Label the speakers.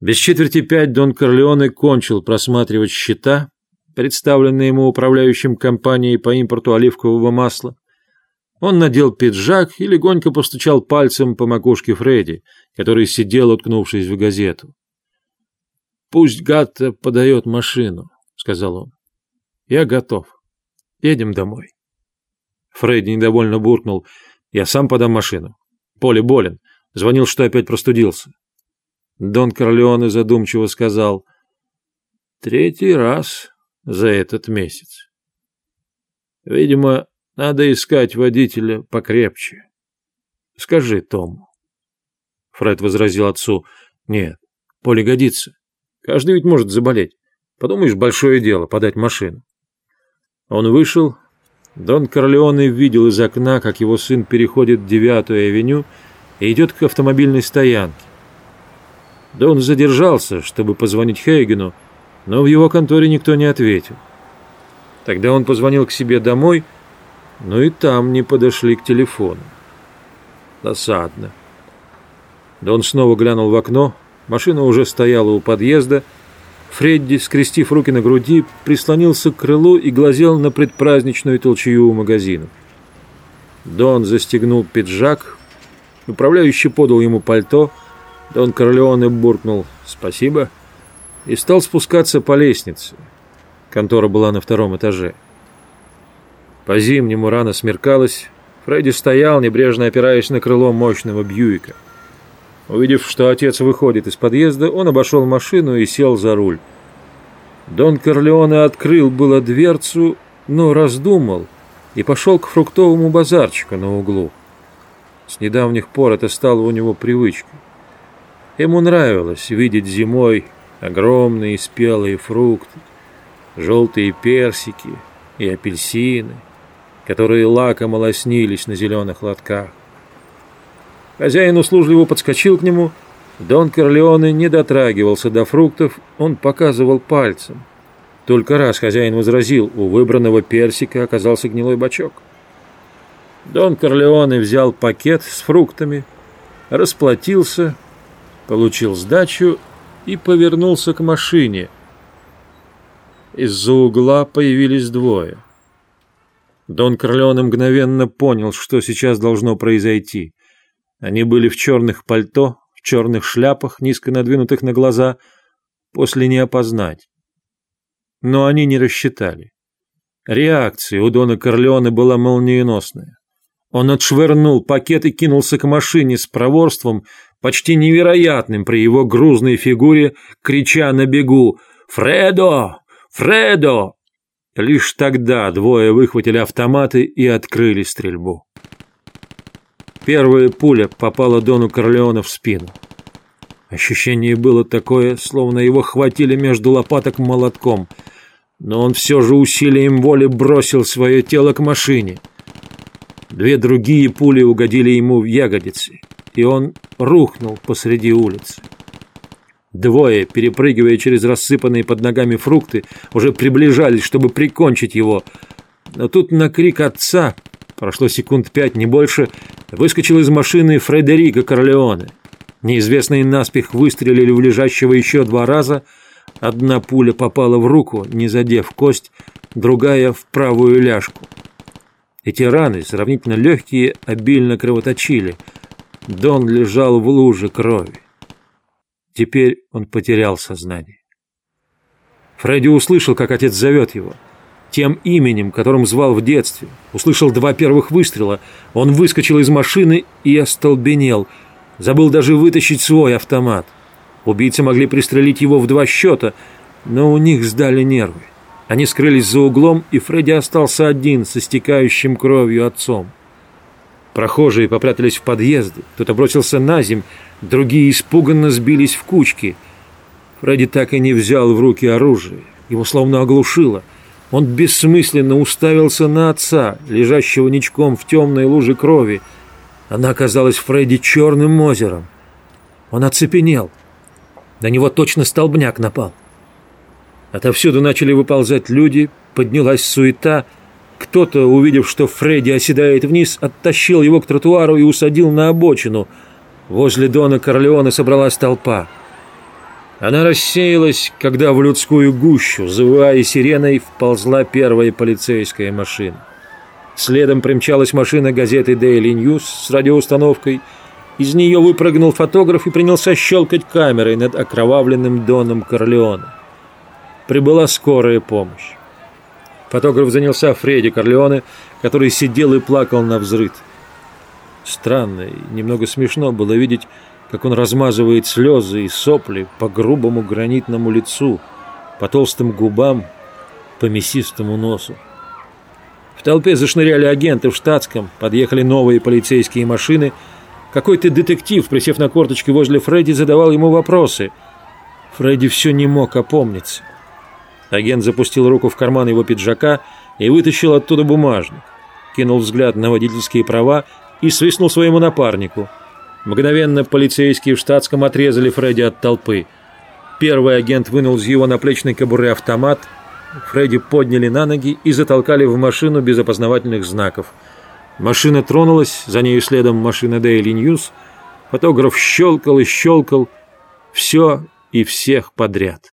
Speaker 1: Без четверти пять Дон Корлеоне кончил просматривать счета, представленные ему управляющим компанией по импорту оливкового масла. Он надел пиджак и легонько постучал пальцем по макушке Фредди, который сидел, уткнувшись в газету. «Пусть Гатта подает машину», — сказал он. «Я готов. Едем домой». Фредди недовольно буркнул. «Я сам подам машину. Поле болен. Звонил, что опять простудился». Дон Корлеоне задумчиво сказал. «Третий раз за этот месяц. Видимо, надо искать водителя покрепче. Скажи Тому». Фред возразил отцу. «Нет, Поле годится. Каждый ведь может заболеть. Подумаешь, большое дело подать машину». Он вышел. Дон Корлеоне видел из окна, как его сын переходит девятую авеню и идет к автомобильной стоянке. Да он задержался, чтобы позвонить Хейгену, но в его конторе никто не ответил. Тогда он позвонил к себе домой, но и там не подошли к телефону. Досадно. Да он снова глянул в окно, машина уже стояла у подъезда, Фредди, скрестив руки на груди, прислонился к крылу и глазел на предпраздничную толчую у магазинов. Дон застегнул пиджак, управляющий подал ему пальто — Дон Корлеоне буркнул «Спасибо» и стал спускаться по лестнице. Контора была на втором этаже. По-зимнему рано смеркалось. Фредди стоял, небрежно опираясь на крыло мощного Бьюика. Увидев, что отец выходит из подъезда, он обошел машину и сел за руль. Дон Корлеоне открыл было дверцу, но раздумал и пошел к фруктовому базарчику на углу. С недавних пор это стало у него привычкой. Ему нравилось видеть зимой огромные спелые фрукты, желтые персики и апельсины, которые лакомо лоснились на зеленых лотках. Хозяин услужливо подскочил к нему. Дон Корлеоне не дотрагивался до фруктов, он показывал пальцем. Только раз хозяин возразил, у выбранного персика оказался гнилой бачок. Дон Корлеоне взял пакет с фруктами, расплатился получил сдачу и повернулся к машине. Из-за угла появились двое. Дон Корлеоне мгновенно понял, что сейчас должно произойти. Они были в черных пальто, в черных шляпах, низко надвинутых на глаза, после не опознать. Но они не рассчитали. Реакция у Дона Корлеоне была молниеносная. Он отшвырнул пакет и кинулся к машине с проворством, почти невероятным при его грузной фигуре, крича на бегу «Фредо! Фредо!». Лишь тогда двое выхватили автоматы и открыли стрельбу. Первая пуля попала Дону Корлеоне в спину. Ощущение было такое, словно его хватили между лопаток молотком, но он все же усилием воли бросил свое тело к машине. Две другие пули угодили ему в ягодицы и он рухнул посреди улицы. Двое, перепрыгивая через рассыпанные под ногами фрукты, уже приближались, чтобы прикончить его. Но тут на крик отца, прошло секунд пять, не больше, выскочил из машины Фредерико Корлеоне. Неизвестные наспех выстрелили в лежащего еще два раза. Одна пуля попала в руку, не задев кость, другая в правую ляжку. Эти раны, сравнительно легкие, обильно кровоточили – Дон лежал в луже крови. Теперь он потерял сознание. Фредди услышал, как отец зовет его. Тем именем, которым звал в детстве. Услышал два первых выстрела. Он выскочил из машины и остолбенел. Забыл даже вытащить свой автомат. Убийцы могли пристрелить его в два счета, но у них сдали нервы. Они скрылись за углом, и Фредди остался один со стекающим кровью отцом. Прохожие попрятались в подъезды, кто-то бросился на земь, другие испуганно сбились в кучки. Фредди так и не взял в руки оружие, его словно оглушило. Он бессмысленно уставился на отца, лежащего ничком в темной луже крови. Она оказалась Фредди черным озером. Он оцепенел. На него точно столбняк напал. Отовсюду начали выползать люди, поднялась суета — кто-то, увидев, что Фредди оседает вниз, оттащил его к тротуару и усадил на обочину. Возле Дона Корлеона собралась толпа. Она рассеялась, когда в людскую гущу, завывая сиреной, вползла первая полицейская машина. Следом примчалась машина газеты Daily News с радиоустановкой. Из нее выпрыгнул фотограф и принялся щелкать камерой над окровавленным Доном Корлеоне. Прибыла скорая помощь. Фотограф занялся Фредди Корлеоне, который сидел и плакал на взрыд. Странно и немного смешно было видеть, как он размазывает слезы и сопли по грубому гранитному лицу, по толстым губам, по мясистому носу. В толпе зашныряли агенты в штатском, подъехали новые полицейские машины. Какой-то детектив, присев на корточки возле Фредди, задавал ему вопросы. Фредди все не мог опомниться. Агент запустил руку в карман его пиджака и вытащил оттуда бумажник. Кинул взгляд на водительские права и свистнул своему напарнику. Мгновенно полицейские в штатском отрезали Фредди от толпы. Первый агент вынул из его наплечной кобуры автомат. Фредди подняли на ноги и затолкали в машину без опознавательных знаков. Машина тронулась, за нею следом машина Daily News. Фотограф щелкал и щелкал. Все и всех подряд.